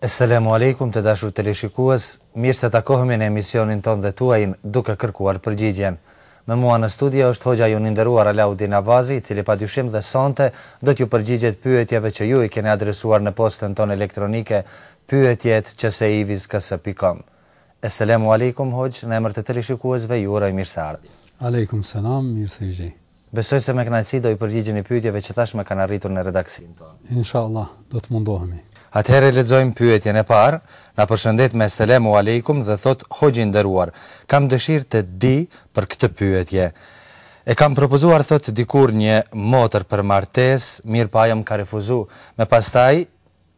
Esselemu Alejkum të dashur teleshikues, mirë se takohemi në emisionin tonë dhe tuajin duke kërkuar përgjigjen. Me mua në studio është hoxha jonë i nderuar Alaudin Abazi, i cili padyshim dhe sonte do t'ju përgjigjet pyetjeve që ju i keni adresuar në postën tonë elektronike pyetje@peacetvks.com. Esselemu Alejkum hoxhë, në emër të teleshikuesve ju uroj mirëseardhje. Alejkum Selam, mirë se ju gjej. Besoj se me kënaqësi do i përgjigjeni pyetjeve që tashmë kanë arritur në redaksinë tonë. Inshallah, do të mundohemi. Atëherë lexojmë pyetjen e parë, na përshëndet me Selemu Alejkum dhe thotë Hoxhë i nderuar, kam dëshirë ta di për këtë pyetje. E kam propozuar thotë dikur një motër për martesë, mirëpo ajo më ka refuzu, më pastaj,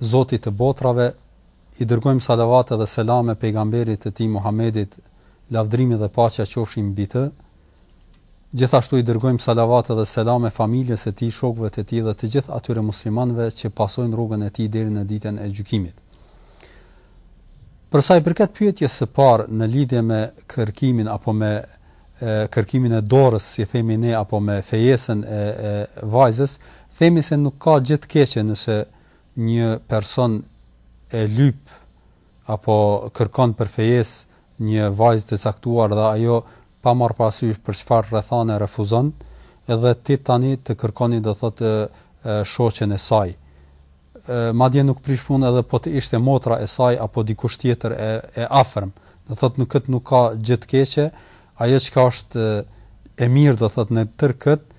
Zotit të botërave, i dërgojmë salavate dhe selame Pejgamberit të Tij Muhammedit, lavdërimi dhe paqja qofshin mbi të, gjithashtu i dërgojmë salavate dhe selame familjes së tij, shokëve të tij dhe të gjithë atyre muslimanëve që pasojnë rrugën e tij deri në Ditën e Gjykimit. Për sa i përket pyetjes së parë në lidhje me kërkimin apo me kërkimin e dorës si themi ne apo me fejesën e e vajzës themi se nuk ka gjë të keqe nëse një person e lyp apo kërkon për fejesë një vajzë të caktuar dhe ajo pa marrë parasysh për çfarë rrethane refuzon edhe ti tani të kërkoni do thotë shoqen e saj madje nuk prish punë edhe po të ishte motra e saj apo dikush tjetër e e afërm, do thotë në këtë nuk ka gjë të keqe, ajo çka është e mirë do thotë në tërë këtë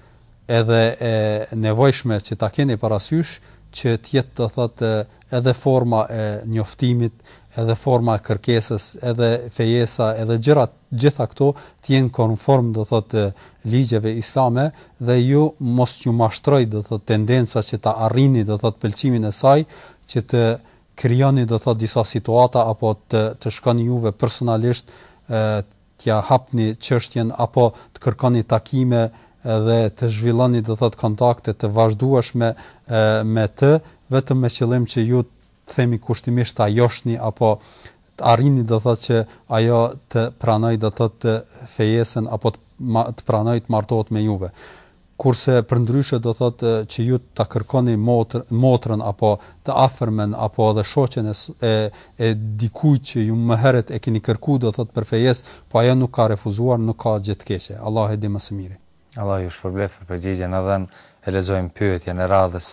edhe e nevojshme që ta keni parasysh që të jetë do thotë edhe forma e njoftimit, edhe forma e kërkesës, edhe fejesa, edhe gjërat gjitha këto të jenë konform do thotë ligjeve islame dhe ju mos t'ju mashtrojë do thotë tendenca që ta arrini do thotë pëlqimin e saj që të krijoni do thotë disa situata apo të të shkoni juve personalisht t'ia hapni çështjen apo të kërkoni takime dhe të zhvilloni do thotë kontakte të vazhdueshme me të vetëm me qëllim që ju të themi kushtimisht ta joshni apo të arrini do thotë që ajo të pranojë do thotë fejesën apo të të pranojë të martohet me juve. Kurse përndryshe do thotë që ju ta kërkoni motër, motrën apo të afërmen apo edhe shoqen e e dikujt që ju më herët e keni kërkuar do thotë për fejesë, po ajo nuk ka refuzuar, nuk ka gjë të keqe. Allahu e di më së miri. Allahu ju shpërbleftë për përgjigjen, ndërsa ne lexojmë pyetjen e radhës.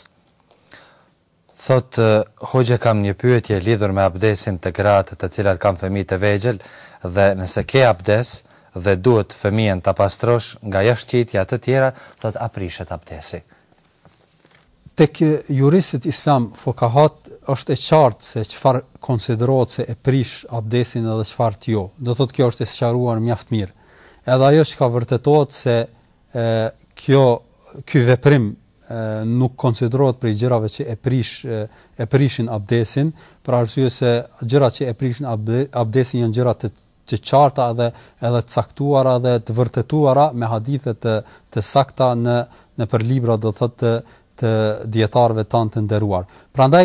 Thotë, Hoxhë kam një pyetje lidhur me abdesin te gratë të cilat kanë fëmijë të vegjël dhe nëse ke abdes dhe duhet fëmijën ta pastrosh nga jashtëqitja e të tjera thotë a prishet abdesi. Tek juristët islam, fukahat, është e qartë se çfarë konsiderohet se e prish abdesin edhe çfarë jo. Do thotë kjo është e sqaruar mjaft mirë. Edhe ajo çka vërtetohet se e kjo ky veprim e, nuk konsiderohet prej gjërave që e prish e prishin abdesin, për arsye se gjërat që e prishin abdesin janë gjëra të të qarta edhe edhe të caktuara dhe të vërtetuara me hadithe të të sakta në nëpër libra do thotë të të dijetarëve tanë të nderuar. Prandaj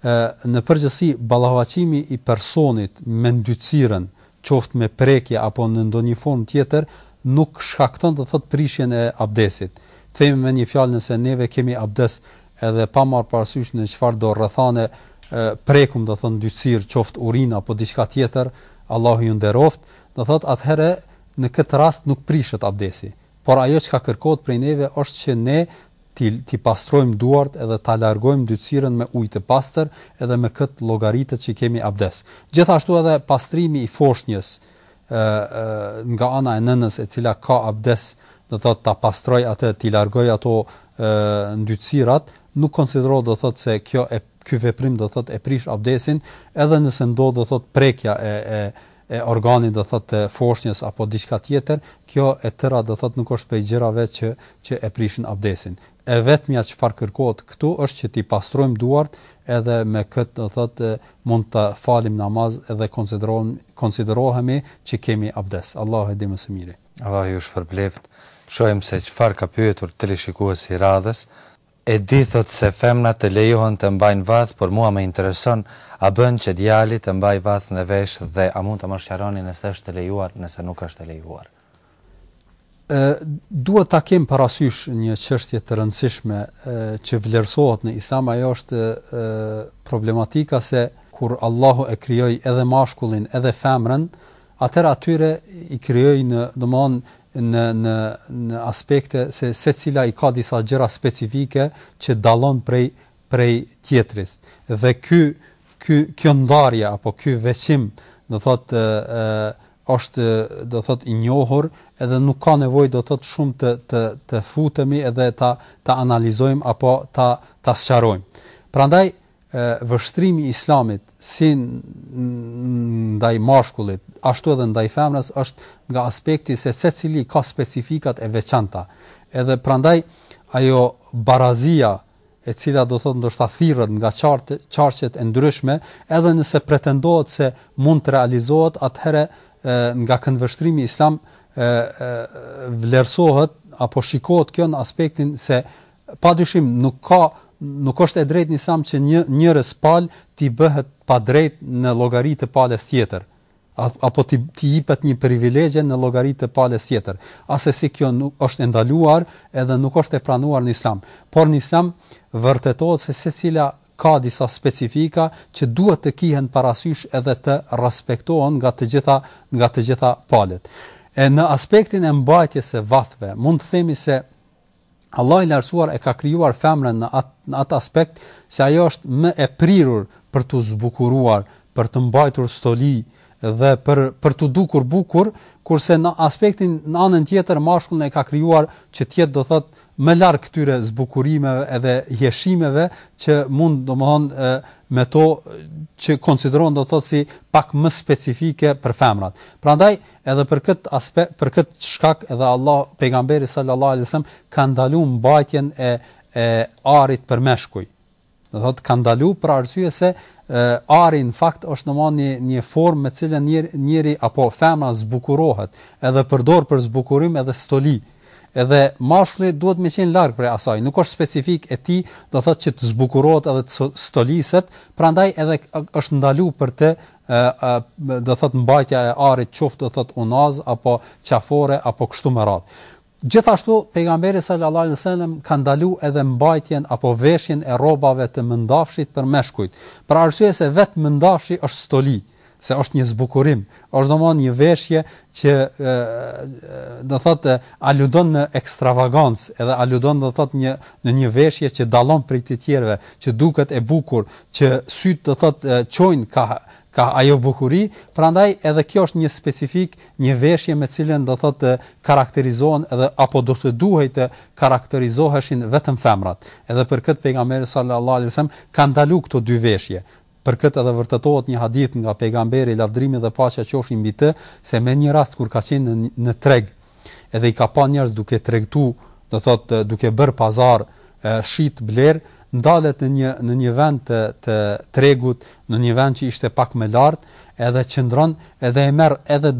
E, në përgjithësi, ballafaqimi i personit me ndytësirën, qoftë me prekje apo në ndonjë formë tjetër, nuk shkakton, do të thotë, prishjen e abdesit. Themi me një fjalë nëse neve kemi abdes edhe pa marrë parasysh në çfarëdo rrethane prekim, do të thotë, ndytësirë, qoftë urinë apo diçka tjetër, Allahu ju nderoftë, do të thotë, atëherë në këtë rast nuk prishet abdesi. Por ajo çka kërkohet prej neve është që ne T'i t'i pastrojmë duart edhe ta largojmë ndytësirën me ujë të pastër edhe me këtë llogaritet që kemi abdes. Gjithashtu edhe pastrimi i foshnjës ë ë nga ana e nënës e cila ka abdes do të thotë ta pastrojë atë t'i largojë ato ë ndytësirat nuk konsiderohet do të thotë se kjo e ky veprim do të thotë e prish abdesin edhe nëse ndodh do të thotë prekja e e e organit do thotë të foshnjës apo diçka tjetër, kjo e tëra do thotë nuk është prej gjërave që që e prishin abdesin. E vetmja çfarë kërkohet këtu është që t'i pastrojmë duart edhe me këtë do thotë mund të falim namaz edhe konsiderohem konsiderohemi që kemi abdes. Allahu e di më së miri. Allahu ju shpërbleftë. Shohim se çfarë ka pyetur teleshikuesi i radhës. E di thotë se femrat lejohen të mbajnë vath por mua më intereson a bën që djali të mbajë vath në vesh dhe a mund të më sqaroni nëse është e lejuar nëse nuk është e lejuar. Duhet ta kemi parasysh një çështje të rëndësishme që vlerësohet në Islam ajo është problematika se kur Allahu e krijoi edhe mashkullin edhe femrën atëherë atyre i krijoi në, domthonë, në në në aspekte se secila i ka disa gjëra specifike që dallon prej prej tjetris. Dhe ky ky kjo ndarje apo ky veçim, do thotë ë është do thotë i njohur edhe nuk ka nevojë do thotë shumë të të të futemi edhe ta ta analizojmë apo ta ta sqarojmë. Prandaj vështrimi i Islamit si ndaj mashkullit, ashtu edhe ndaj femrës është nga aspekti se secili ka specifikat e veçanta. Edhe prandaj ajo barazia e cila do thotë ndoshta thirrët nga qarqe qarqet e ndryshme, edhe nëse pretendohet se mund të realizohet, atëherë nga këndvështrimi islam vlerësohet apo shikohet kjo në aspektin se Padyshim nuk ka nuk është e drejtë në Islam që një njërës palë t'i bëhet padrejtë në llogari të palës tjetër apo ti ti jepet një privilegje në llogari të palës tjetër. Asesi kjo nuk është e ndaluar, edhe nuk është e pranuar në Islam. Por në Islam vërtetohet se secila ka disa specifika që duhet të kihen parasysh edhe të respektohen nga të gjitha nga të gjitha palët. E në aspektin e mbajtjes së vathëve, mund të themi se Allahu i Lartësuar e ka krijuar femrën në atë në atë aspekt se ajo është më e prirur për t'u zbukuruar, për të mbajtur stoli dhe për për t'u dukur bukur, kurse në aspektin në anën tjetër mashkullin e ka krijuar që të jetë do thotë më larg këtyre zbukurimeve edhe hijeshimeve që mund domethënë me to që konsiderohen do thotë si pak më specifike për femrat. Prandaj Edhe për këtë aspe, për këtë shkak edhe Allah pejgamberi sallallahu alaihi wasallam ka ndaluar mbajtjen e e arit për meshkuj. Do thotë ka ndaluar për arsye se e, ari në fakt është domethënë një një formë me cilën njeri, njeri apo femra zbukurohet, edhe përdor për zbukurim edhe stoli. Edhe mashkulli duhet me qenë larg prej asaj, nuk është specifik e tij, do thotë që të zbukurohet edhe të stoliset, prandaj edhe është ndaluar për të e, e do thot mbajtja e arit qoftë do thot unaz apo qafore apo kështu me radhë. Gjithashtu pejgamberi sallallahu alajhi wasallam ka ndalu edhe mbajtjen apo veshjen e rrobave të mëndafshit për meshkujt. Për arsye se vetë mëndafshi është stoli, se është një zbukurim, është domethënë një veshje që do thotë aludon në ekstravagancë edhe aludon do thotë një në një veshje që dallon prej të tjerëve që duket e bukur që sytë do thotë çojnë kah kah ajo bukuri prandaj edhe kjo është një specifik një veshje me cilën do thotë karakterizohen edhe apo do të duhej të karakterizoheshin vetëm femrat edhe për këtë pejgamberi sallallahu alajhi wasallam ka ndalu këto dy veshje Për këtë edhe vërtetohet një hadith nga Pejgamberi, lavdërimi dhe paqja qofshin mbi të, se me një rast kur ka qenë në treg, edhe i ka pa njerëzit duke tregtu, do thotë duke bërë pazar, shit, blerë, ndalet në një në një vend të të tregut, në një vend që ishte pak më lart, edhe qëndron, edhe e merr edhe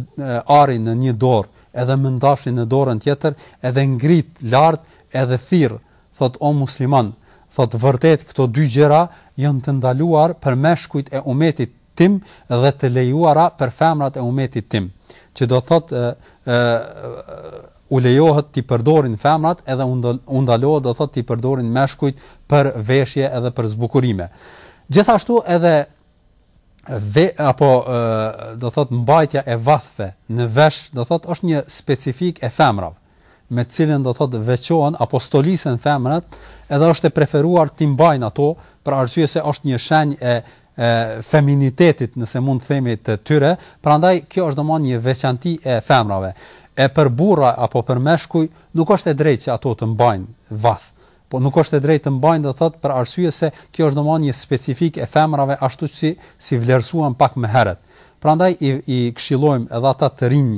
arin në një dorë, edhe mëndafshin në dorën tjetër, edhe ngrit lart, edhe thirr, Thotë, O musliman, thotë, vërtet këto dy gjëra janë të ndaluar për meshkujt e umetit tim dhe të lejuara për femrat e umetit tim, që do të thotë, u lejohet t'i përdorin femrat edhe u ndalohet do të thotë t'i përdorin meshkujt për veshje edhe për zbukurime. Gjithashtu edhe ve apo do të thotë mbajtja e vathëve në vesh, do të thotë është një specifik e femrave. me të cilën do thotë veçohen apo stolisen femrat, edhe është e preferuar t'i mbajnë ato për arsye se është një shenjë e e feminitetit, nëse mund të themi të tyre, prandaj kjo është domethënë një veçanti e femrave. E për burra apo për meshkuj nuk është e drejtë që ato të mbajnë vath. Po nuk është e drejtë të mbajnë do thotë për arsye se kjo është domethënë një specifik e femrave ashtu si si vlerësuam pak më herët. Prandaj i i këshillojmë edhe ata të rinj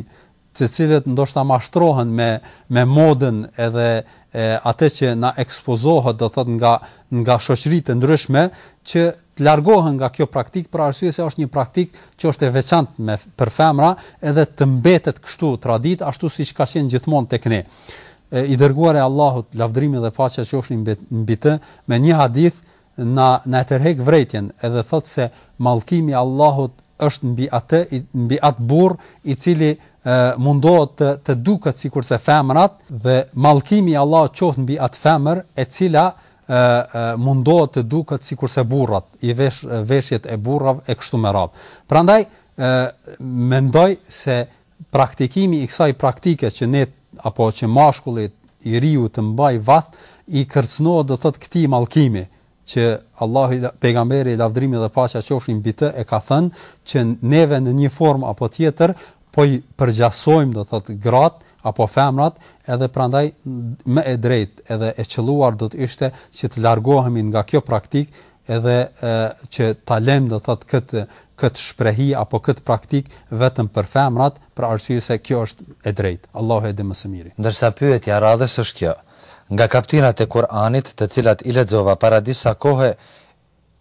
të cilët ndoshta mashtrohen me me modën edhe e atë që na ekspozohet do të thotë nga nga shoqëri të ndryshme që të largohen nga kjo praktikë për arsye se është një praktikë që është e veçantë me për femra edhe të mbetet kështu traditë ashtu siç ka qenë gjithmonë tek ne e, i dërguari i Allahut lavdërimi dhe paqja qofshin mbi të me një hadith na na e tërheq vërejtjen edhe thotë se mallkimi i Allahut është mbi atë mbi atë burrë i cili mundohet të të duket sikurse femrat dhe mallkimi i Allahut qoftë mbi atë femër e cila mundohet të duket sikurse burrat i vesh veshjet e burrave e kështu me radhë prandaj mendoj se Praktikimi i kësaj praktike që ne apo që mashkulli i riu të mbajë vath i kërcënohet do të thotë këtij mallkimi që Allahu pejgamberi lavdërimi dhe paqja qofshin mbi të e ka thënë që neve në një formë apo tjetër po i përgjasojmë do thotë gratë apo femrat, edhe prandaj më e drejtë edhe e qëlluar do të ishte që të largohemi nga kjo praktikë edhe që ta lëmë do thot kët kët shprehi apo kët praktik vetëm për femrat për arsye se kjo është e drejtë Allahu e di më së miri. Ndërsa pyetja e radhës është kjo, nga kaptinat e Kur'anit të cilat i lexova para disa kohe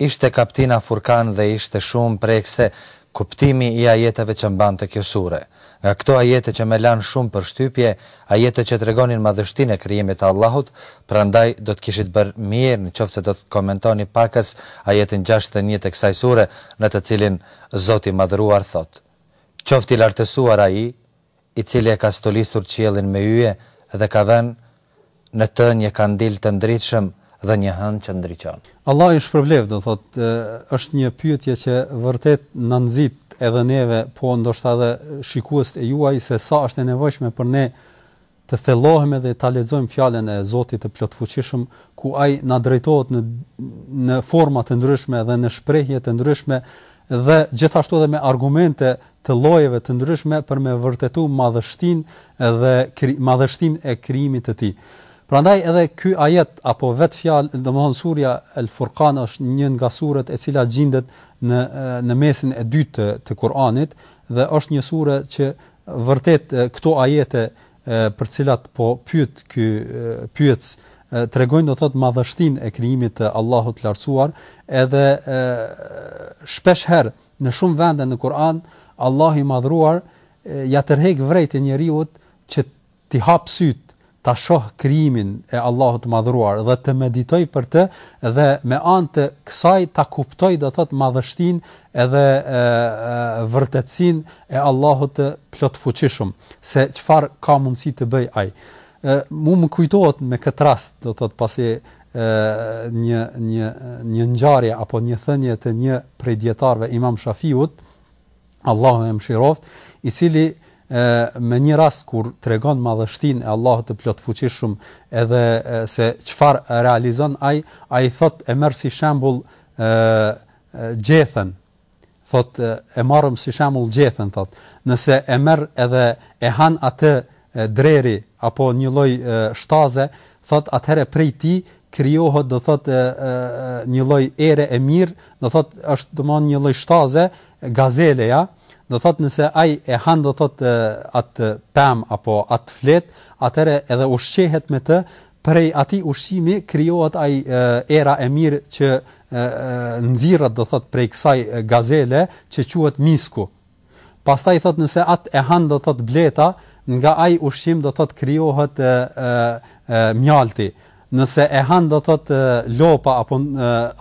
ishte kaptina Furkan dhe ishte shumë prekëse kuptimi i ajeteve që mbante kjo sure. Nga këto ajete që më lanë shumë përshtypje, ajete që tregonin madhështinë e krijimit të Allahut, prandaj do të kishit bërë mirë në qoftë se do të komentoni pakëz ajetin gjashtëdhjetë e një të kësaj sure në të cilin Zoti i Madhëruar thotë, Qoftë i lartësuar Ai, i cili e ka stolisur qiellin me yje dhe ka vënë Në të një kandil të ndritshëm dhe një hënë që ndriçon. Allah ju shpërbleftë, do thotë, është një pyetje që vërtet na nxit edhe neve, po ndoshta edhe shikuesit e juaj se sa është e nevojshme për ne të thellohemi dhe ta lexojmë fjalën e Zotit të Plotfuqishëm, ku ai na drejtohet në në forma të ndryshme dhe në shprehje të ndryshme dhe gjithashtu edhe me argumente të llojeve të ndryshme për me vërtetu madhështinë dhe madhështinë e krijimit të Tij. Prandaj edhe ky ajet apo vetë fjala, domethënë surja El-Furqan është një nga suret e cila gjindet në në mesin e dytë të të Kur'anit dhe është një sure që vërtet këto ajete për të cilat po pyet ky pyetës tregojnë do të thotë madhështinë e krijimit të Allahut të Lartësuar, edhe shpesh herë Në shumë vende në Kur'an, Allahu i Madhëruar ia tërheq vërejtjen njeriut që t'i hapë sytë, ta shohë krijimin e Allahut të Madhëruar dhe të meditojë për të dhe me anë të kësaj ta kuptojë do thotë madhështinë edhe vërtetësinë e Allahut të plotfuqishëm, se çfarë ka mundësi të bëjë ai. Mu më kujtohet me këtë rast, do thotë pasi një një një ngjarje apo një thënie të një prej dietarëve Imam Shafiut Allahu e mëshiroftë i cili me një rast kur tregon madhështinë e Allahut të plotfuqishëm edhe se çfarë realizon ai ai thotë e merr si shembull ë gjethen thotë e marrëm si shembull gjethen thotë, nëse e merr edhe e han atë dreri apo një lloj shtaze, thotë atëherë prej tij krijohet do thotë një lloj ere e mirë, do thotë është domethënë një lloj shtaze gazeleja, do thotë nëse ai e han do thotë atë pemë apo atë fletë, atëherë edhe ushqehet me të, Prej atij ushqimi krijohet ai era e mirë që nxirret, do thotë, prej kësaj gazele që quhet misku. Pastaj thotë nëse atë e han, do thotë, bleta, nga ai ushqim do thotë krijohet mjalti. Nëse e han do thotë lopa apo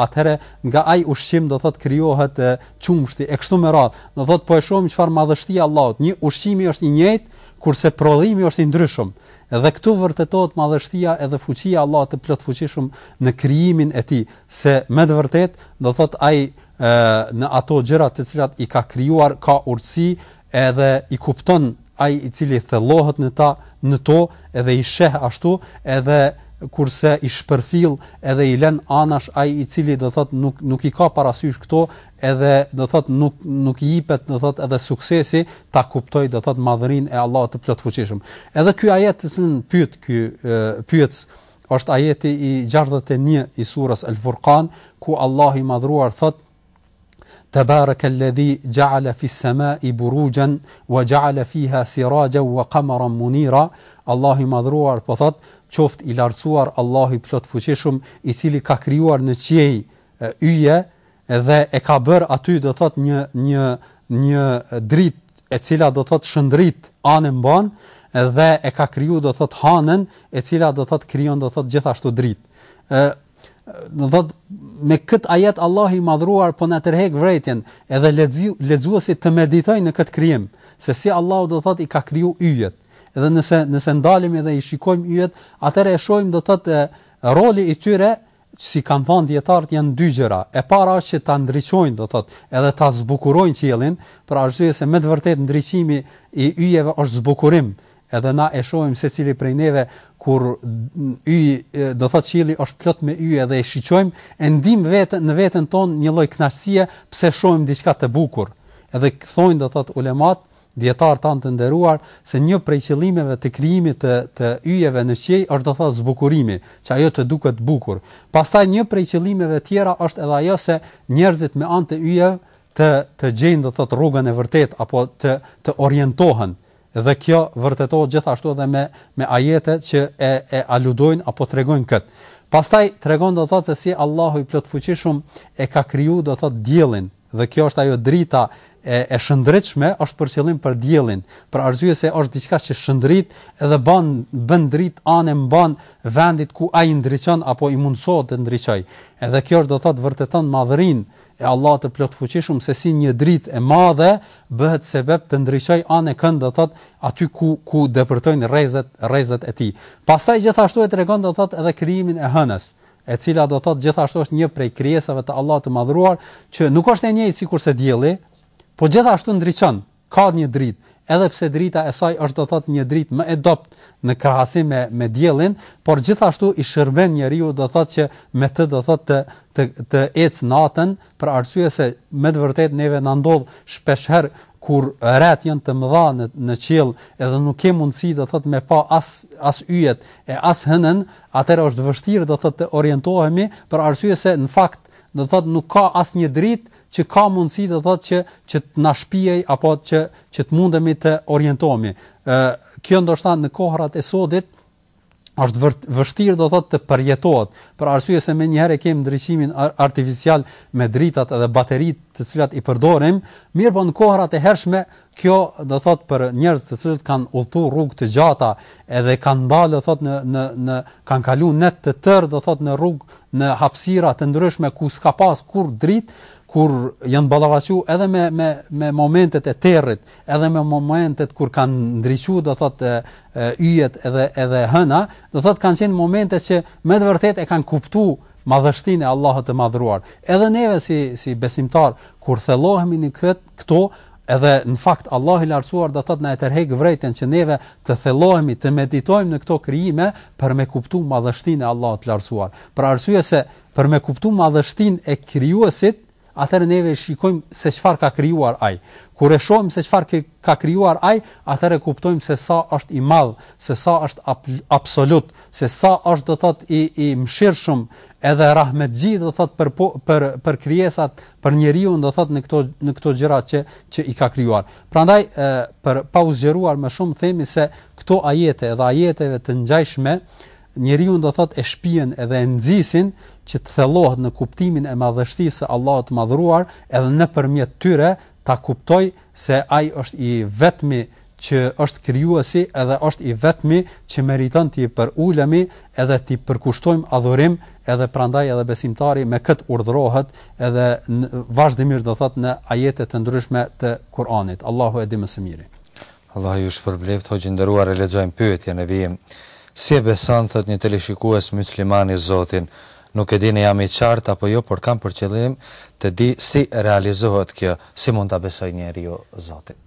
atëherë nga ai ushqim do thotë krijohet qumështi e kështu me radhë. Do thotë po e shohim çfarë madhështia e Allahut. Një, ushqimi është i njëjtë, kurse prodhimi është i ndryshëm. Edhe këtu vërtetohet madhështia edhe fuqia e Allahut të Plotfuqishëm në krijimin e Tij, se me të vërtetë, do thotë Ai, në ato gjëra të cilat i ka krijuar ka urtësi edhe i kupton ai i cili thellohet në ta, në to, edhe i sheh ashtu, edhe kurse i shpërfill edhe i lën anash ai i cili do thotë nuk nuk i ka parasysh këto, edhe do thot nuk nuk i jepet do thot edhe suksesi ta kuptoj do thot madhërinë e Allahut të plotfuqishëm edhe ky ajet që s'e pyet ky ajet është ajeti i 61 i surës El Furqan ku Allahu i madhruar thot Tebareke alladhi ja'ala fi as-sama'i burujan wa ja'ala fiha sirajan wa qamaran munira Allahu i madhruar po thot qoft i lartësuar Allahu i plotfuqishëm i cili ka krijuar në qiej yje dhe e ka bërë aty do thot një një një dritë e cila do thot shëndrit anembanë dhe e ka kriju do thot hanën e cila do thot krijon do thot gjithashtu dritë ë do thot me kët ajet Allahu i madhruar po na tërheq vërejtjen edhe lexu, lexuesit të meditojnë në kët krijim se si Allahu do thot i ka kriju yjet edhe nëse nëse ndalemi dhe i shikojmë yjet atëherë e shohim do thot roli i tyre si kanë thënë dijetarët janë dy gjëra, e para është që ta ndriçojnë, do thotë, edhe ta zbukurojnë qiellin, për arsye se me të vërtetë ndriçimi i yjeve është zbukurim, edhe na e shohim secili prej neve kur yj do thotë qielli është plot me yje dhe e shiqojmë, e ndim veten në veten tonë një lloj kënaqësie pse shohim diçka të bukur. Edhe thonë do thotë ulemat, dijetarë tanë të nderuar se një prej qëllimeve të krijimit të të yjeve në qiej është do të thotë zbukurimi, që ajo të duket bukur. Pastaj një prej qëllimeve tjera është edhe ajo se njerëzit me anë të yjeve të të gjejnë do të thotë rrugën e vërtetë apo të të orientohen dhe kjo vërtetohet gjithashtu edhe me me ajetet që e e aludojnë apo tregojnë kët. Pastaj tregon do të thotë se si Allahu i plotfuqishëm e ka kriju do të thotë diellin, Dhe kjo është ajo drita e e shëndritshme, është për qëllim për diellin, për arsye se është diçka që shndrit dhe bën bën dritë anembanë vendit ku ai ndriçon apo i mundësohet të ndriçojë. Edhe kjo është do të thotë vërteton madhërinë e Allahut të plotfuqishëm se si një dritë e madhe bëhet sebeb të ndriçojë anekënd do të thotë aty ku ku depërtojnë rrezet rrezet e tij. Pastaj gjithashtu e tregon do të thotë edhe krijimin e hënës. e cila do të thotë gjithashtu është një prej krijesave të Allahut të Madhëruar, që nuk është e njëjtë sikurse dielli, po gjithashtu ndriçon, ka një dritë, edhe pse drita e saj është do të thotë një dritë më e dobët në krahasim me me diellin, por gjithashtu i shërben njeriut do të thotë që me të do të thotë të të, të ec natën për arsye se me të vërtetë neve na ndodh shpesh herë kur retë janë të mëdha në në qiell edhe nuk ke mundësi do thot me pa as as yjet e as hënën atëherë është vështirë do thotë të orientohemi për arsye se në fakt do të thotë nuk ka asnjë dritë që ka mundësi do të thotë që që të na shpijej apo që që të mundemi të orientohemi. Ë kjo ndoshta në kohrat e sodit është vërt, vështirë do thotë të përjetohet, për arsye se menjëherë kemi ndriçimin artificial me dritat dhe bateritë të cilat i përdorim, mirëpo në kohrat e hershme Kjo do thotë për njerëz të cilët kanë udhëtu rrugë të gjata edhe kanë dalë do thotë në në në kanë kalu net të tërë do thotë në rrugë në hapësira të ndryshme ku s'ka pas kurrë dritë kur janë ballafaqu edhe me me me momentet e territ, edhe me momentet kur kanë ndriçu do thotë yjet edhe edhe hëna, do thotë kanë qenë momente që me të vërtetë e kanë kuptuar madhështinë e Allahut të madhruar. Edhe neve si si besimtarë kur thellohemi në këtë Këto edhe në fakt Allahu i Lartësuar do thotë na e tërheq vërejtjen që neve të thellohemi, të meditojmë në këto krijime për me kuptu madhështinë e Allahut të Lartësuar. Për arsye se për me kuptu madhështinë e krijuesit, atëherë neve shikojmë se çfarë ka krijuar ai. Kur e shohim se çfarë ka krijuar ai, atëherë kuptojmë se sa është i madh, se sa është absolut, se sa është do thot i i mëshirshëm, edhe rahmetxhi do thot për për për krijesat për njeriu do thot në këto në këto gjëra që që i ka krijuar. Prandaj e, për pa u zgjeruar më shumë themi se këto ajete dhe ajeteve të ngjashme njeriu do thot e shpijen edhe e nxisin që të thellohet në kuptimin e madhështisë së Allahut të madhruar edhe nëpërmjet tyre ta kuptojë se ai është i vetmi që është krijuesi edhe është i vetmi që meriton t'i përulemi edhe t'i përkushtojmë adhurim edhe prandaj edhe besimtari me këtë urdhërohet edhe vazhdimisht do thotë në ajete të ndryshme të Kur'anit Allahu e di më së miri Allahu ju shpërbleftë hoxhë i nderuar e lexojmë pyetjen në vijim si e beson thotë një teleshikues muslimani Zotin nuk e di në jam i qartë apo jo por kam për qëllim të di si realizohet kjo si mund ta besojë njeriu Zotin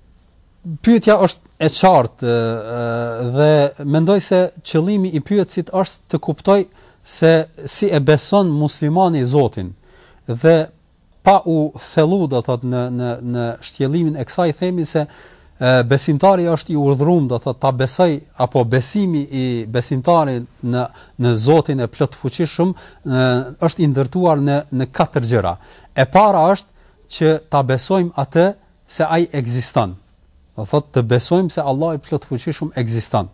Pyetja është e qartë dhe mendoj se qëllimi i pyetësit është të kuptojë se si e beson muslimani Zotin dhe pa u thellu do thot në në në shtjellimin e kësaj themi se besimtari është i urdhëruar do thot ta besojë apo besimi i besimtarit në në Zotin e plotfuqishëm është i ndërtuar në në katër gjëra. E para është që ta besojmë atë se Ai ekziston, do të thotë të besojmë se Allahu i Plotfuqishëm ekziston.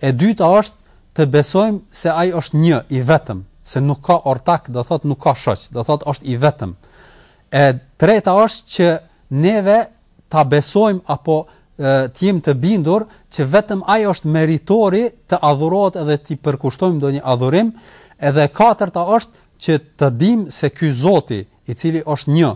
E dyta është të besojmë se Ai është një, i vetëm, se nuk ka ortak, do të thotë nuk ka shoq, do të thotë është i vetëm. E treta është që neve ta besojmë apo të jemi të bindur që vetëm Ai është meritori të adhurohet edhe t'i përkushtojmë ndonjë adhurim. Edhe e katërta është që të dimë se ky Zoti, i cili është një,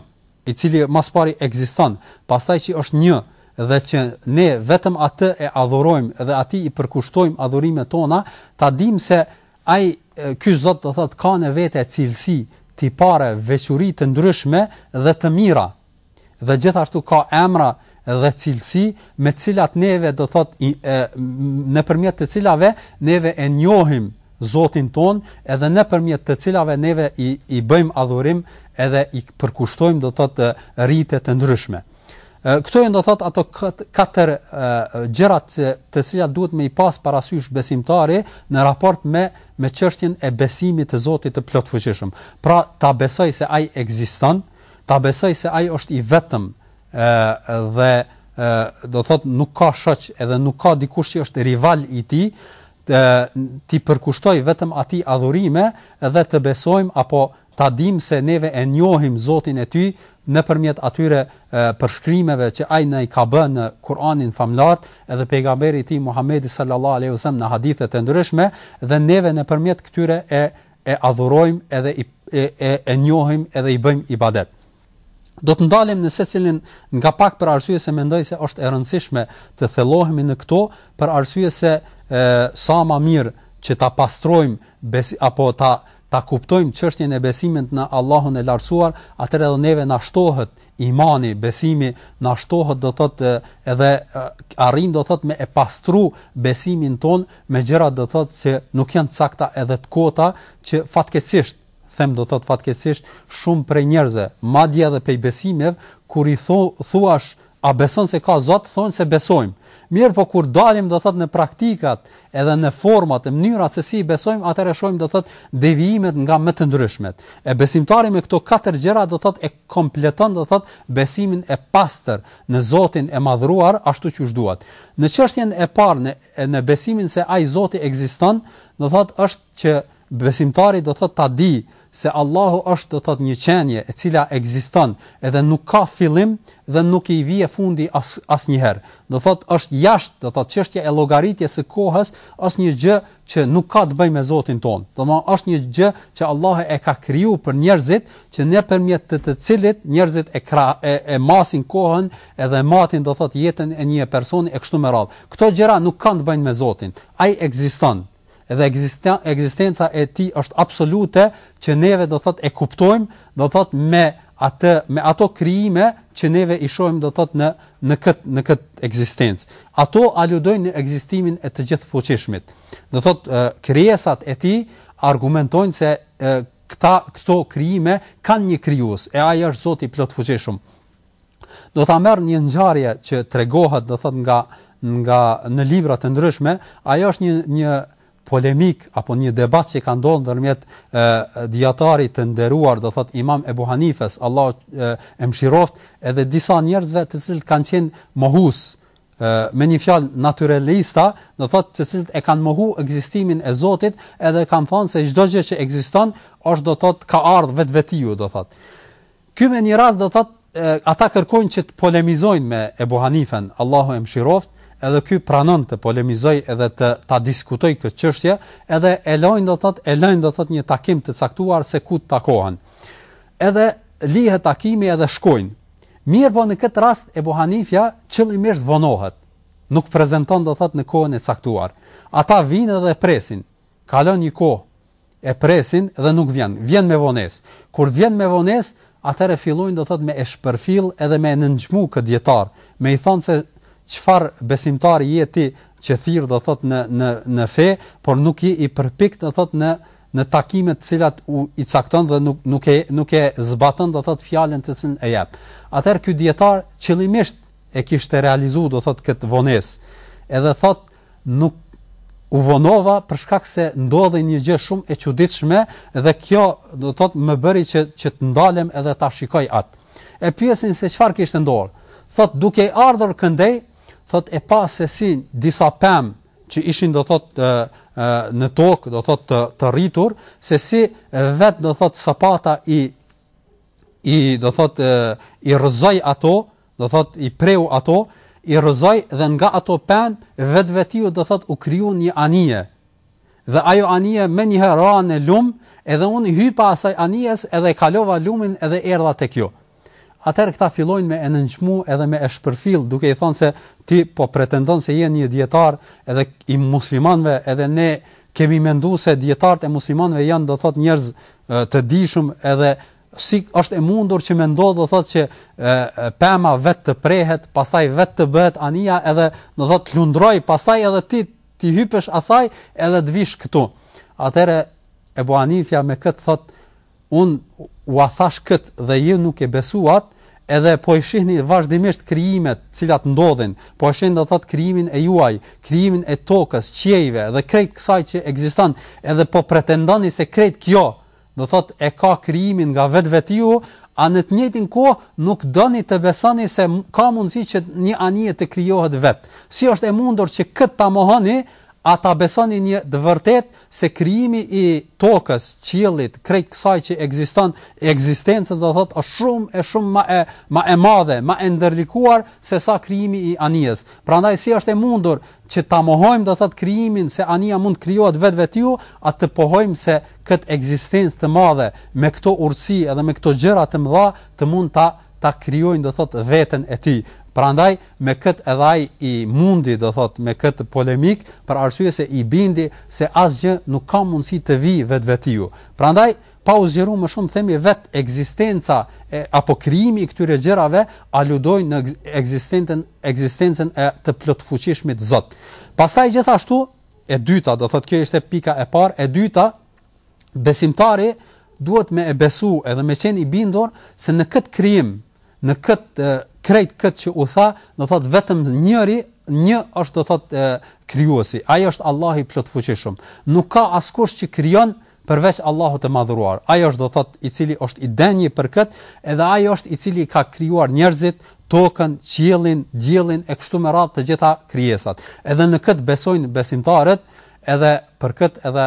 i cili ma s'pari ekziston, pastaj që është një dhe që ne vetëm atë e adhurojmë dhe atij i përkushtojmë adhurimet tona, ta dimë se ai ky Zot do thotë ka në vete cilësi, tipare, veçori të ndryshme dhe të mira. Dhe gjithashtu ka emra dhe cilësi me të cilat neve do thot nëpërmjet të cilave neve e njohim Zotin tonë edhe nëpërmjet të cilave neve i i bëjmë adhurim edhe i përkushtojmë do thot rite të ndryshme. Këto janë do thot ato katër gjërat të cilat duhet me i pas parasysh besimtari në raport me me çështjen e besimit të Zotit të plotfuqishëm. Pra ta besoj se ai ekziston, ta besoj se ai është i vetëm, dhe do të thotë nuk ka shoq edhe nuk ka dikush që është rival i tij t'i përkushtoj vetëm atij adhurime dhe të besojmë apo ta dimë se neve e njohim Zotin e Tij nëpërmjet atyre përshkrimeve që ai na i ka bë në Kur'anin famlart edhe pejgamberi i tij Muhamedi sallallahu alaihi wasallam në hadithe të ndryshme dhe neve nëpërmjet këtyre e e adhurojmë edhe i e e, e njohim edhe i bëjmë ibadet. Do të ndalem në secilin nga pak për arsye se mendoj se është e rëndësishme të thellohemi në këto për arsye se e, sa më mirë që ta pastrojmë besi, apo ta ta kuptojmë çështjen e besimit në Allahun e Lartësuar, atëherë edhe neve na shtohet imani, besimi na shtohet do thotë edhe arrin do thotë me e pastru besimin tonë me gjëra do thotë që nuk janë t'sakta edhe të kota që fatkeqësisht them do të thotë fatkeqësisht shumë prej njerëzve, madje edhe pej besimeve, kur i thu, thuash a beson se ka Zot, thonë se besojmë. Mirëpo kur dalim do thotë në praktikat, edhe në format e mënyrat se si e besojmë, atëherë shohim do thotë devijimet nga më të ndryshmet. E besimtari me këto katër gjëra do thotë e kompleton do thotë besimin e pastër në Zotin e madhruar ashtu siç duhet. Në çështjen e parë në në besimin se ai Zoti ekziston, do thotë është që besimtari do të thotë ta dijë se Allahu është do të thotë një qenie e cila ekziston edhe nuk ka fillim dhe nuk i vje fundi as asnjëherë. Do thotë është jashtë, do thotë çështja e llogaritjes së kohës është një gjë që nuk ka të bëjë me Zotin tonë. Do të thotë është një gjë që Allahu e ka kriju për njerëzit që nëpërmjet të të cilit njerëzit e kra, e, e masin kohën edhe matin do thotë jetën e një personi e kështu me radhë. Këto gjëra nuk kanë të bëjnë me Zotin. Ai ekziston. dhe ekzistenca e tij është absolute që neve do thot e kuptojmë do thot me atë me ato krijime që neve i shohim do thot në në kët në kët ekzistencë ato aludojnë në ekzistimin e të gjithëfuqishmit do thot krijesat e tij argumentojnë se këta këto krijime kanë një krijues e ai është Zoti i plotfuqishëm do ta merr një ngjarje që tregohet, do thot nga nga në libra të ndryshme, ajo është një një polemik apo një debat që ka ndodhur ndërmjet dijetarit të nderuar, do thot Imam Ebu Hanifes, Allah e, e mëshiroft, edhe disa njerëzve të cilët kanë qenë mohus me një fjalë naturalista, do thot të cilët e kanë mohu ekzistimin e Zotit, edhe kanë thënë se çdo gjë që ekziston është do thot ka ardhur vetvetiu, do thot. Ky me një rast do thot ata kërkojnë që të polemizojnë me Ebu Hanifen, Allahu e mëshiroft, edhe ky pranon të polemizoj edhe të ta diskutoj këtë çështje, edhe e lajnë do thot, e lajnë do thot një takim të caktuar se ku të takohen. Edhe lihet takimi edhe shkojnë. Mirëpo në këtë rast Ebu Hanifja qëllimisht vonohet. Nuk prezenton do thot në kohën e caktuar. Ata vijnë edhe presin. Kalon një kohë, e presin dhe nuk vjen, vjen me vonesë. Kur vjen me vonesë, atëherë fillojnë do të thotë me e shpërfill edhe me e nënçmu këtë dijetar, me i thonë se çfarë besimtari je ti që thirr do të thotë në në në fe, por nuk je i përpikt do të thotë në në takimet të cilat ti i cakton dhe nuk nuk e nuk e zbaton do të thotë fjalën të cilën e jep. Atëherë ky dijetar qëllimisht e kishte realizuar do të thotë këtë vonesë. Edhe thotë nuk u vonova për shkak se ndodhi një gjë shumë e çuditshme dhe kjo do të thotë më bëri që që të ndalem edhe ta shikoj atë. E pyesin se çfarë kishte ndodhur. Thotë duke ardhur këndej, thotë e pashë se si disa pemë që ishin do thotë në tokë, do thotë të, të rritur, se si vet do thotë sapata i i do thotë i rrëzoi ato, do thot i preu ato, i rrëzoi dhe nga ato pemë vetvetiu do thot u kriju një anije. Dhe ajo anije menjëherë ra në lum, edhe unë hypa asaj anijes edhe kalova lumin edhe erdha tek ju. Atëherë këta fillojnë me e nënçmu edhe me e shpërfill duke i thënë se ti po pretendon se je një dietar edhe i muslimanëve edhe ne kemi menduar se dietart e muslimanëve janë do thot njerëz të dijshëm edhe Si është e mundur që me ndodhë do thotë që e, pema vetë të prehet, pastaj vetë të bëhet anija edhe do thotë të lundrojë, pastaj edhe ti t'i hypësh asaj edhe të vish këtu. Atëherë Ebu Hanifja me këtë thotë, unë ua thashë këtë dhe ju nuk e besuat, edhe po i shihni vazhdimisht krijimet, të cilat ndodhin, po e shihni do thot krijimin e juaj, krijimin e tokës, qiejve dhe krejt kësaj që ekziston, edhe po pretendoni se krejt kjo do thotë e ka krijimin nga vetvetiu, a në të njëjtën kohë nuk doni të besoni se ka mundësi që një anije të krijohet vet? Si është e mundur që këtë ta mohoni, a ta besoni një të vërtet se krijimi i tokës, qiellit, krejt kësaj që ekziston, ekzistencës do thotë është shumë e shumë ma e ma e madhe, ma e ndërlikuar se sa krijimi i anijes. Prandaj si është e mundur Që ta mohojmë do thotë krijimin se anija mund të krijohet vetvetiu, a të pohojmë se këtë ekzistencë të madhe me këto urtësi edhe me këto gjëra të mëdha të mund ta ta krijojnë do thotë veten e tij. Prandaj me këtë edhe ai i mundi do thotë me këtë polemik për arsye se i bindi se asgjë nuk ka mundësi të vijë vetvetiu. Prandaj Pa u zgjeru më shumë themi vet ekzistenca e apo krijimi i këtyre gjërave aludojnë në ekzistencën ekzistencën e të plotfuqishmit Zot. Pastaj gjithashtu e dyta, do thotë kjo ishte pika e parë, e dyta besimtari duhet me e besu edhe me qenë i bindur se në këtë krijim në këtë krejt këtë që u tha, do thot vetëm njëri, një është do thot krijuesi. Ai është Allahu i plotfuqishëm. Nuk ka askush që krijon përveç Allahut të madhëruar. Ai është do thot i cili është i denjë për këtë, edhe ai është i cili ka krijuar njerëzit, tokën, qiellin, diellin e kështu me radhë të gjitha krijesat. Edhe në këtë besojnë besimtarët, edhe për këtë edhe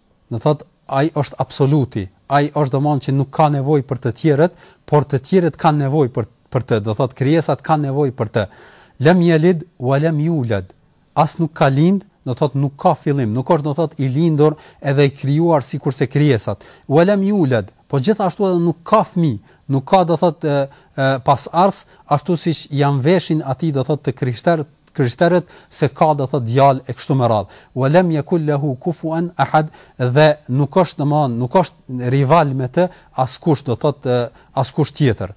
Do thotë ai është absoluti, ai është domethënë që nuk ka nevojë për të tjerët, por të tjerët kanë nevojë për për të, do thotë krijesat kanë nevojë për të. Lem yalid wa lem yulad. As nuk ka lind, do thotë nuk ka fillim, nuk është do thotë i lindur edhe i krijuar sikurse krijesat. Wa lem yulad, Po gjithashtu edhe nuk ka fëmijë, nuk ka do thotë pasardhës, ashtu siç ia mveshin atij do thotë të krishterët krishterët se ka do thot djalë e kështu me radh. Wa lam yakun lahu kufuan ahad dhe nuk është domethënë nuk është rival me të askush do thot askush tjetër.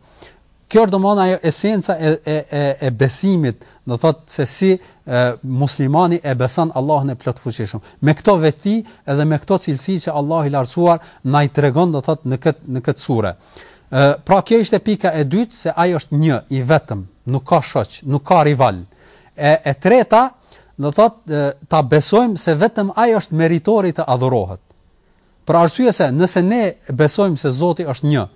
Kjo është domthonë ajo esenca e e e, e besimit, do thotë se si e, muslimani e beson Allahun e plotfuqishëm. Me këto veti edhe me këto cilësi që Allahu i lartësuar na i tregon do thotë në këtë në këtë sure. Ë pra kjo ishte pika e dytë se ai është një i vetëm, nuk ka shoq, nuk ka rival. E e treta do thotë ta besojmë se vetëm ai është meritori të adhurohet. Për arsye se nëse ne besojmë se Zoti është një,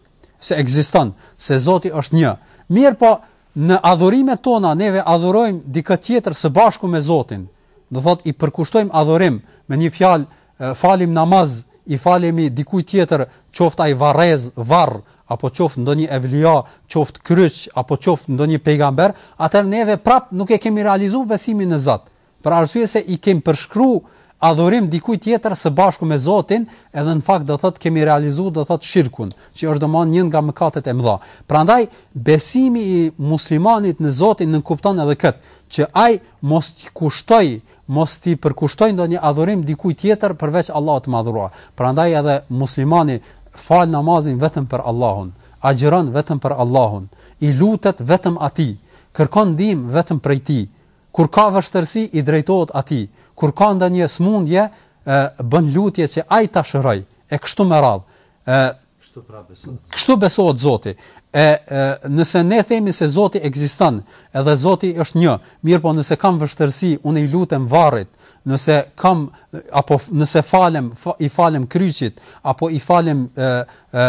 se ekziston, se Zoti është një, mirëpo në adhurimet tona neve adhurojmë dikë tjetër së bashku me Zotin, do thotë i përkushtojmë adhurim me një fjalë falim namaz, i falemi dikujt tjetër, qoftë ai varrez, varr, apo qoftë ndonjë evlija, qoftë kryq, apo qoftë ndonjë pejgamber, atëherë neve prap nuk e kemi realizuar besimin në Zot. Për arsye se i kemi përshkru adhurim dikujt tjetër së bashku me Zotin, edhe në fakt do të thotë kemi realizu do të thotë shirkun, që është domethon një nga mëkatet e mëdha. Prandaj besimi i muslimanit në Zotin nënkupton edhe këtë, që ai mos t'i kushtoj, mos t'i përkushtoj ndonjë adhurim dikujt tjetër përveç Allahut të Madhëruar. Prandaj edhe muslimani fal namazin vetëm për Allahun, agjëron vetëm për Allahun, i lutet vetëm Atij, kërkon ndihmë vetëm prej Tij. Kur ka vështërsi i drejtohet atij, kur ka ndonjë smundje e bën lutje që ai ta shëroj e kështu me radhë. E kështu pra besohet. Kështu besohet Zoti. E, e nëse ne themi se Zoti ekziston, edhe Zoti është një, mirëpo nëse kam vështërsi, unë i lutem varrit, nëse kam apo nëse falem i falem kryqit apo i falem e, e,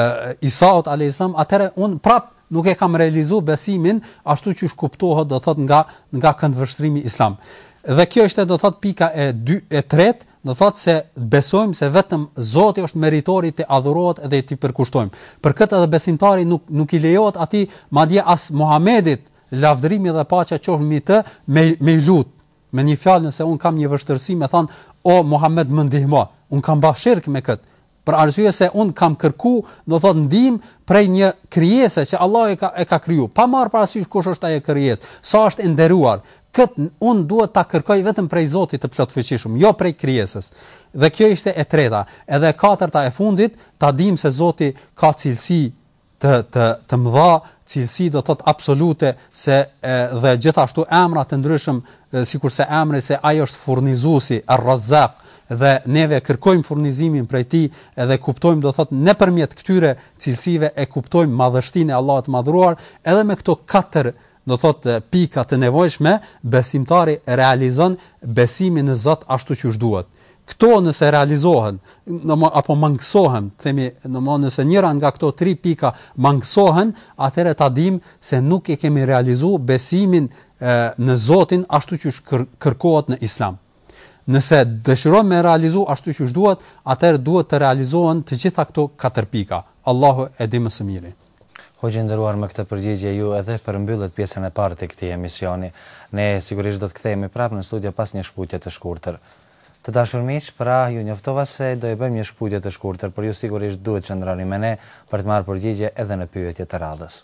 Isaut alejhi selam atëhere un prap Nuk e kam realizu besimin ashtu qysh kuptohet do thot nga nga këndvështrimi islam. Dhe kjo ishte do thot pika e dy e tretë, do thot se besojmë se vetëm Zoti është meritori të adhurohet dhe t'i përkushtojmë. Për këtë edhe besimtari nuk nuk i lejohet atij madje as Muhamedit lavdërimi dhe paqja qofshin mbi të me me iu lut. Me një fjalë nëse un kam një vështirësi me thon o Muhamed më ndihmo, un kam ba shirk me kët. për arsye se un kam kërku, do thot ndihmë prej një krijese që Allahu e ka e ka kriju, pa marr parasysh kush është ajo krijesë, sa është e nderuar. Kët un duhet ta kërkoj vetëm prej Zotit të plotfuqishëm, jo prej krijesës. Dhe kjo ishte e treta, edhe e katërta e fundit, ta dimë se Zoti ka cilësi të të të mëdha cilësi do thot absolute se e, dhe gjithashtu emra të ndryshëm sikurse emri se ai është furnizuesi Er-Rezak dhe neve kërkojmë furnizimin prej tij edhe kuptojmë do thot nëpërmjet këtyre cilësive e kuptojmë madhështinë e Allahut të madhruar edhe me këto katër do thotë pika të nevojshme, besimtari realizon besimin në Zot ashtu siç duhet. Këto nëse realizohen, domthonë apo mangësohen, themi, nëse njëra nga këto tri pika mangësohen, atëherë ta dimë se nuk e kemi realizuar besimin e, në Zotin ashtu siç kërkohet në Islam. Nëse dëshiron me e realizu ashtu qysh duhet, atër duhet të realizohen të gjitha këto katër pika. Allahu e di më së miri. Hoxhë i nderuar me këtë përgjigje ju edhe përmbyllët pjesën e parë të këtij emisioni. Ne sigurisht do të kthehemi prapë në studio pas një shkputje të shkurtër. Të dashur miq, pra ju njoftova se do e bëjmë një shkputje të shkurtër, por ju sigurisht duhet qëndroni me ne, për të marrë përgjigje edhe në pyetjet e radhës.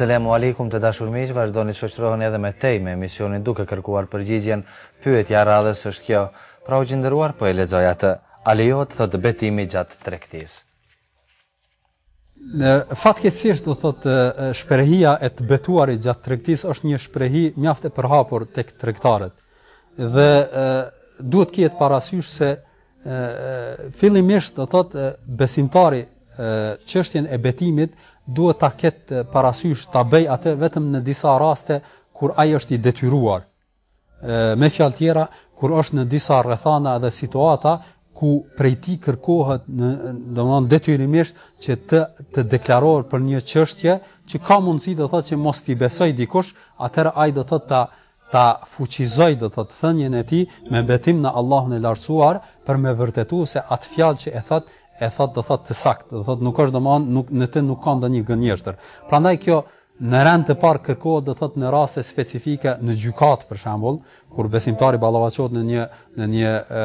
Eselamu alejkum të dashur miq, vazhdoni të shoqëroheni edhe më tej me emisionin duke kërkuar përgjigjen. Pyetja e radhës është kjo. Pra hoxhë i nderuar po e lexoj atë. A lejohet thotë betimi gjatë tregtisë? Fatkeqësisht do thotë shprehia e të betuarit gjatë tregtisë është një shprehi mjaft e përhapur tek tregtarët. Dhe duhet të ketë parasysh se fillimisht do thotë besimtari çështjen e betimit duhet ta ketë parasysh ta bëjë atë vetëm në disa raste kur ai është i detyruar. Me fjalë tjera, kur është në disa rrethana dhe situata ku prej tij kërkohet në domthon detyrimisht që të të deklarohet për një çështje që ka mundësi të thotë që mos t'i besojë dikush, atëherë ai do thotë ta ta fuqizojë do thotë thënien e tij me betim në Allahun e Lartësuar për me vërtetu se atë fjalë që e thotë e thotë do thotë të saktë, do thotë nuk është domthon nuk në të nuk ka ndonjë gënjeshtër. Prandaj kjo Në rend të parë kërkohet do thotë në raste specifike në gjykatë për shembull, kur besimtari ballafaqohet në një në një e,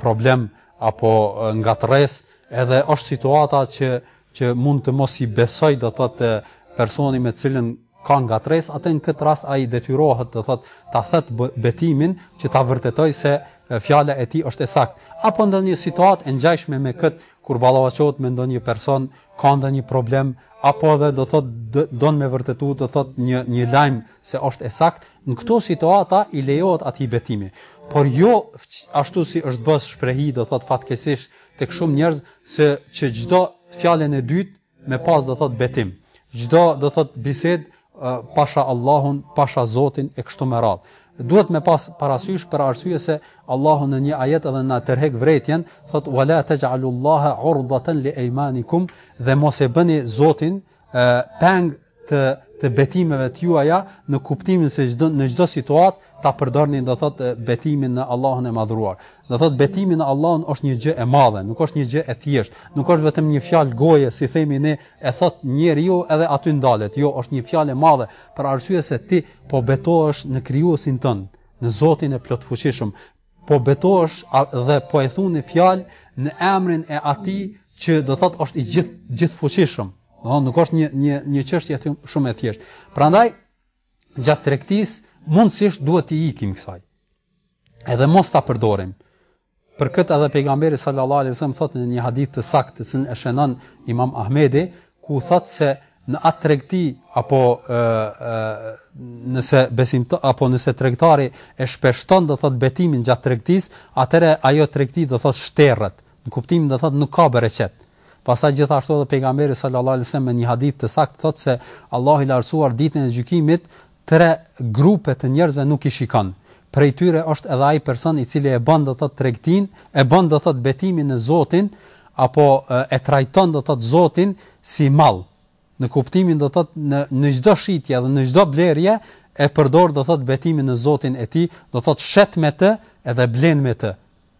problem apo ngatërresë, edhe është situata që që mund të mos i besojë do thotë personi me të cilën ka ngatërresë, atë në këtë rast ai detyrohet do thotë ta thotë betimin që ta vërtetojë se fjala e tij është e saktë. Apo ndonjë situatë e ngjashme me kët kur ballafaqohet me ndonjë person e, ka ndonjë problem apo edhe do thot don me vërtetu do thot një një lajm se është e sakt në këto situata i lejohet atij betimi por jo ashtu si është bë shprehi do thot fatkesisht tek shumë njerëz se që çdo fjalën e dytë me pas do thot betim çdo do thot bisedë pasha Allahun, pasha Zotin e kështu me radhë. Duhet me pas parasysh për arsye se Allahu në një ajet edhe na tërheq vërejtjen, thotë wala taj'alullaha urdatan li aymanikum dhe mos e bëni Zotin peng të të betimeve të juaja në kuptimin se çdo në çdo situatë ta përdorni do thotë betimin në Allahun e madhruar. Do thot betimi në Allahun është një gjë e madhe, nuk është një gjë e thjeshtë, nuk është vetëm një fjalë goje, si themi ne, e thot njeriu edhe aty ndalet. Jo, është një fjalë e madhe, për arsye se ti po betohesh në krijuesin tënd, në Zotin e plotfuqishëm. Po betohesh dhe po e thu një fjalë në emrin e Atij që do thot është i gjithë gjithëfuqishëm. Do nuk është një një një çështje shumë e thjeshtë. Prandaj gjatë tregtisë mundësisht duhet t'i ikim kësaj. Edhe mos ta përdorim. Për këtë edhe pejgamberi sallallahu alajhi wasallam thotë në një hadith të saktë të cilin e shënon Imam Ahmedi, ku thotë se në atë tregti apo ë ë nëse besim të, apo nëse tregtari e shpeshton do thot betimin gjatë tregtisë, atëherë ajo tregti do thot shterret. Në kuptimin do thot nuk ka bereqet. Pastaj gjithashtu edhe pejgamberi sallallahu alejhi wasallam në një hadith të saktë thotë se Allahu i lartësuar ditën e gjykimit tre grupe të njerëzve nuk i shikon. Prej tyre është edhe ai person i cili e bën do thotë tregtin, e bën do thotë betimin në Zotin apo e trajton do thotë Zotin si mall. Në kuptimin do thotë në në çdo shitje dhe në çdo blerje e përdor do thotë betimin në Zotin e tij, do thotë shet me të edhe blen me të.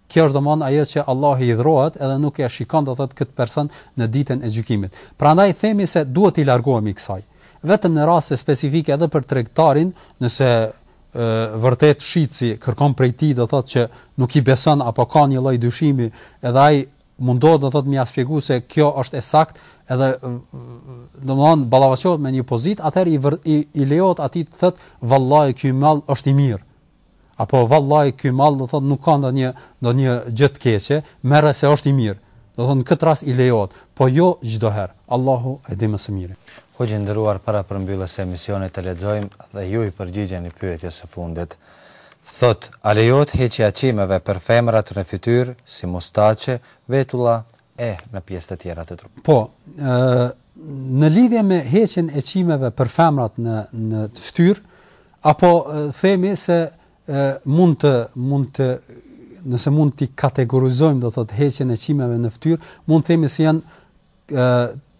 Kjo është domethon ajo që Allahu i hidhrohet edhe nuk e shikon do thot kët person në ditën e gjykimit. Prandaj themi se duhet t'i largohemi kësaj. Vetëm në raste specifike edhe për tregtarin, nëse vërtet shitësi kërkon prej tij do thotë që nuk i beson apo ka një lloj dyshimi edhe ai mundohet do thotë me ia shpjegu se kjo është e saktë edhe domethon ballafaqohet me një pozitë atëherë i, i, i lejohet atij të thotë vallahi ky mall është i mirë Apo vallai ky mall do thotë nuk ka ndonjë ndonjë gjë të keqe, merre se është i mirë. Do thonë në këtë rast i lejohet, po jo çdo herë. Allahu e di më së miri. Hoxhë i nderuar para përmbylljes së emisionit të lexojmë dhe ju i përgjigjeni pyetjes së fundit. Thotë, a lejohet heqja e qimeve për femrat në fytyrë, si mustaqe, vetulla, e në pjesë të tjera të trupit. Po, në lidhje me heqjen e qimeve për femrat në në fytyrë, apo themi se mund të mund të nëse mund t'i kategorizojmë do thotë heqjen e qimeve në fytyrë, mund të themi se janë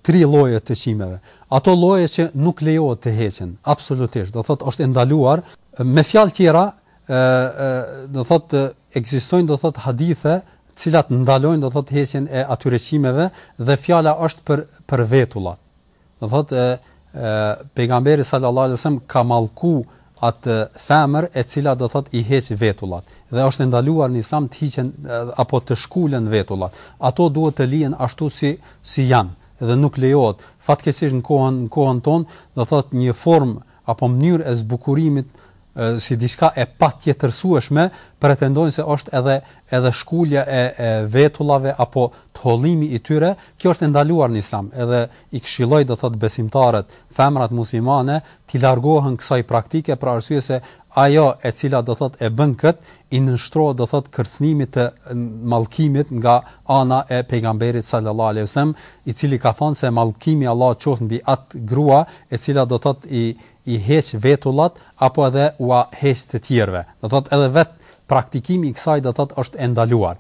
tri lloje të qimeve. Ato lloje që nuk lejohet të heqen, absolutisht, do thotë është e ndaluar. Me fjalë tjera, ë ë do thotë ekzistojnë do thotë hadithe, të cilat ndalojnë do thotë heqjen e atyre qimeve dhe fjala është për për vetullat. Do thotë ë pejgamberi sallallahu alajhi wasallam ka mallku atë femër e cila do thotë i heq vetullat dhe është e ndaluar në Islam të hiqen apo të shkulen vetullat. Ato duhet të lihen ashtu si si janë dhe nuk lejohet fatkeqësisht në kohën në kohën tonë do thotë një formë apo mënyrë e zbukurimit si diçka e patjetërsueshme, pretendojnë se është edhe edhe shkulja e, e vetullave apo t'hollimi i tyre, kjo është e ndaluar në Islam. Edhe i këshilloj do thot besimtarët, femrat muslimane t'i largohen kësaj praktike për arsye se ajo e cila do thotë e bën kët i nënshtrohet do thotë kërcënimit të mallkimit nga ana e pejgamberit sallallahu alejhi wasallam i cili ka thënë se mallkimi i Allahut qoftë mbi atë grua e cila do thotë i i heq vetullat apo edhe ua heq të tjerëve do thotë edhe vet praktikimi i kësaj do thotë është e ndaluar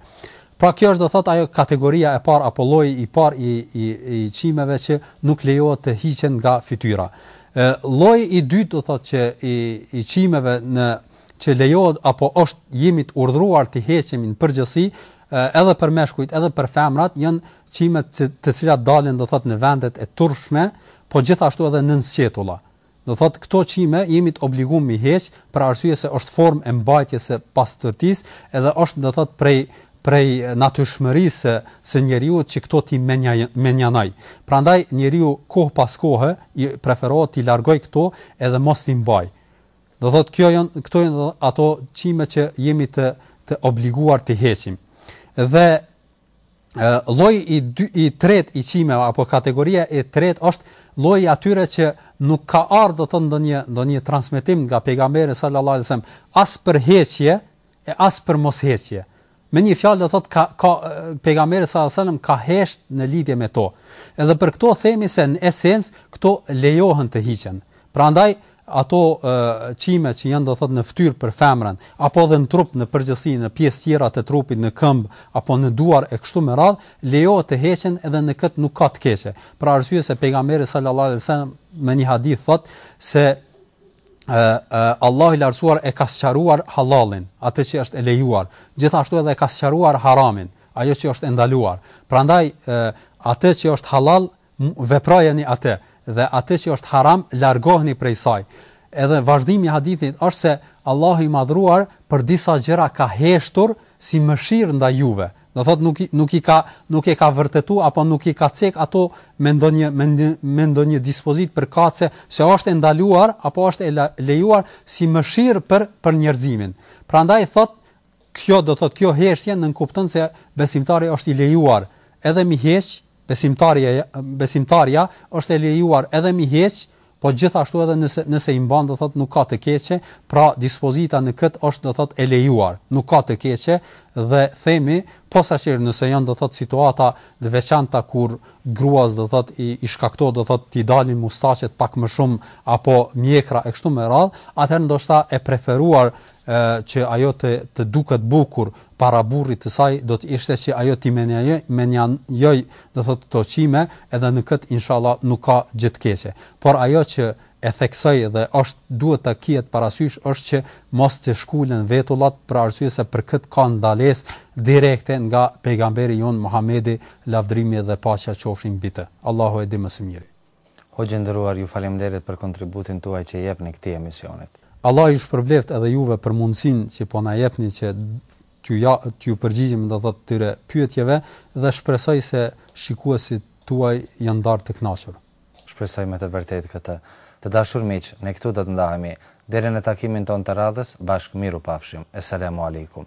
Pra kjo është do thotë ajo kategoria e parë apo lloji i parë i i i qimeve që nuk lejohet të hiqen nga fytyra. Ë lloji i dytë do thotë që i i qimeve në që lejohet apo është jemi të urdhëruar t'i heqemi në përgjithësi edhe për meshkujt edhe për femrat janë qimet të cilat dalin do thotë në vendet e turpshme, po gjithashtu edhe nën sqetulla. Do thotë këto qime jemi të obliguar mi heq për arsye se është formë e mbajtjes së pastërtisë edhe është do thotë prej prej natyrshmërisë së së njeriut që këto t'i menjaj menjanoj. Prandaj njeriu kohë pas kohe i preferohet t'i largojë këto edhe mos t'i mbajë. Do thotë kjo jon këto janë ato qime që jemi të të obliguar t'i heqim. Dhe lloji i dy i tretë i qimeve apo kategoria e tretë është lloji atyre që nuk ka ardhur do thotë ndonjë ndonjë transmetim nga pejgamberi sallallahu alajhi wasallam as për heqje e as për mos heqje me një fjalë do thotë ka ka pejgamberi sallallahu alajhi wasallam ka hesht në lidhje me to edhe për këto themi se në esencë këto lejohen të hiqen prandaj ato qime që janë do thot në fytyrë për femrën, apo edhe në trup në përgjithësi në pjesë tjera të trupit në këmbë apo në duar e kështu me radhë, lejohet të heqen edhe në këtë nuk ka të keqe. Për arsye se pejgamberi sallallahu alajhi wasallam në një hadith thot se ë Allahu i lartësuar e ka sqaruar hallalin, atë që është e lejuar, gjithashtu edhe e ka sqaruar haramin, ajo që është e ndaluar. Prandaj atë që është hallall veprojeni atë dhe atë që është haram largohuni prej saj. Edhe vazhdimi i hadithit është se Allahu i Madhëruar për disa gjëra ka heshtur si mëshirë ndaj juve. Do thotë nuk i, nuk i ka nuk e ka vërtetuar apo nuk i ka cek ato me ndonjë me, me ndonjë dispozitë përkatëse se është e ndaluar apo është e lejuar si mëshirë për për njerëzimin. Prandaj thotë Kjo, do të thotë kjo heshtje nënkupton se besimtari është i lejuar edhe me i heq, besimtarja besimtarja është e lejuar edhe me i heq, po gjithashtu edhe nëse nëse i mban do thotë nuk ka të keqe, pra dispozita në kët është do thotë e lejuar, nuk ka të keqe dhe themi posaçërisht nëse janë do thotë situata të veçanta kur gruas do thotë i, i shkaktohet do thotë t'i dalin mustaqet pak më shumë apo mjekra e kështu me radh, atëherë ndoshta e preferuar e, që ajo të, të duket bukur para burrit të saj, do të ishte që ajo t'i mënjanojë, mënjanojë do thotë këto qime, edhe në këtë inshallah nuk ka gjë të keqe. Por ajo që e theksoj dhe është duhet të kihet parasysh është që mos të shkulen vetullat për arsye se për këtë ka ndalesë direkte nga pejgamberi jonë Muhamedi, lavdërimi dhe paqja qofshin mbi të. Allahu e di më së miri. Hoxhë i nderuar ju faleminderit për kontributin tuaj që jepni këtij emisionit. Allahu ju shpërbleftë edhe juve për mundësinë që po na jepni që t'ju ja t'ju përgjigjemi do thotë këtyre pyetjeve dhe shpresoj se shikuesit tuaj janë ndarë të kënaqur. Shpresoj me të vërtetë këtë. Të dashur miq, ne këtu do të ndahemi. Deri në takimin tonë të radhës, bashkë mirupafshim. Esalamu Alejkum.